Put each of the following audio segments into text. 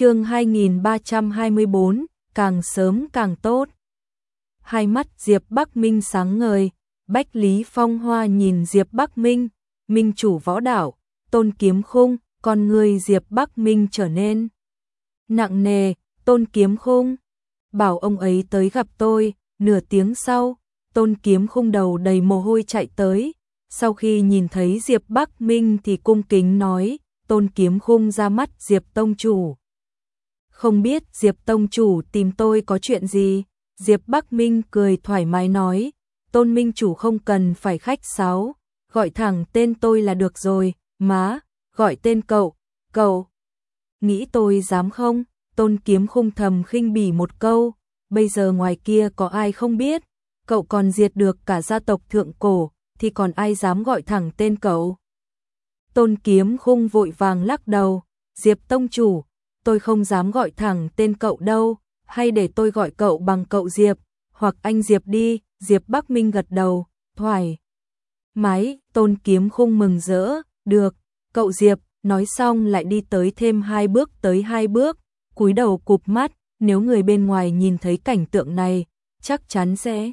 chương 2324, càng sớm càng tốt. Hai mắt Diệp Bắc Minh sáng ngời, Bách Lý Phong Hoa nhìn Diệp Bắc Minh, Minh chủ võ đảo, tôn kiếm khung, con người Diệp Bắc Minh trở nên nặng nề, tôn kiếm khung. Bảo ông ấy tới gặp tôi, nửa tiếng sau, tôn kiếm khung đầu đầy mồ hôi chạy tới. Sau khi nhìn thấy Diệp Bắc Minh thì cung kính nói, tôn kiếm khung ra mắt Diệp Tông Chủ. Không biết Diệp Tông Chủ tìm tôi có chuyện gì? Diệp Bắc Minh cười thoải mái nói, tôn minh chủ không cần phải khách sáo, gọi thẳng tên tôi là được rồi, má, gọi tên cậu, cậu. Nghĩ tôi dám không? Tôn kiếm khung thầm khinh bỉ một câu, bây giờ ngoài kia có ai không biết, cậu còn diệt được cả gia tộc thượng cổ, thì còn ai dám gọi thẳng tên cậu? Tôn kiếm khung vội vàng lắc đầu, Diệp Tông Chủ, tôi không dám gọi thẳng tên cậu đâu, hay để tôi gọi cậu bằng cậu Diệp, hoặc anh Diệp đi, Diệp Bắc Minh gật đầu, thoải. Máy, tôn kiếm khung mừng rỡ, được, cậu Diệp, nói xong lại đi tới thêm hai bước tới hai bước, cúi đầu cụp mắt, nếu người bên ngoài nhìn thấy cảnh tượng này, chắc chắn sẽ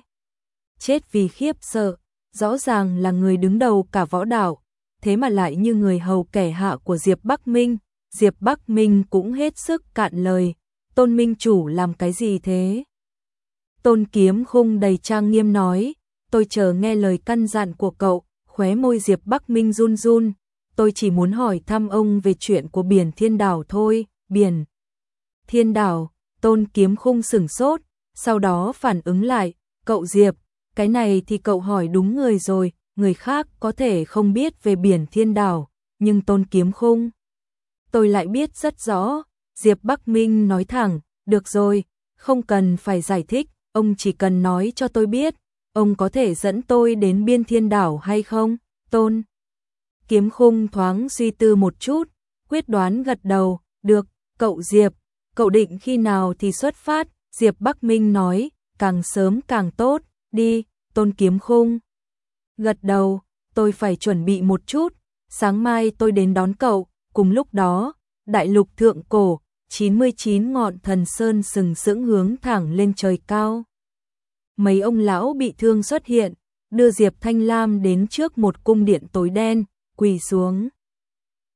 chết vì khiếp sợ, rõ ràng là người đứng đầu cả võ đảo, thế mà lại như người hầu kẻ hạ của Diệp Bắc Minh, Diệp Bắc Minh cũng hết sức cạn lời, tôn minh chủ làm cái gì thế? Tôn kiếm khung đầy trang nghiêm nói, tôi chờ nghe lời căn dặn của cậu, khóe môi Diệp Bắc Minh run run, tôi chỉ muốn hỏi thăm ông về chuyện của biển thiên đảo thôi, biển thiên đảo, tôn kiếm khung sửng sốt, sau đó phản ứng lại, cậu Diệp, cái này thì cậu hỏi đúng người rồi, người khác có thể không biết về biển thiên đảo, nhưng tôn kiếm khung. Tôi lại biết rất rõ, Diệp Bắc Minh nói thẳng, được rồi, không cần phải giải thích, ông chỉ cần nói cho tôi biết, ông có thể dẫn tôi đến biên thiên đảo hay không, tôn. Kiếm khung thoáng suy tư một chút, quyết đoán gật đầu, được, cậu Diệp, cậu định khi nào thì xuất phát, Diệp Bắc Minh nói, càng sớm càng tốt, đi, tôn kiếm khung. Gật đầu, tôi phải chuẩn bị một chút, sáng mai tôi đến đón cậu, cùng lúc đó, đại lục thượng cổ, 99 ngọn thần sơn sừng sững hướng thẳng lên trời cao. Mấy ông lão bị thương xuất hiện, đưa Diệp Thanh Lam đến trước một cung điện tối đen, quỳ xuống.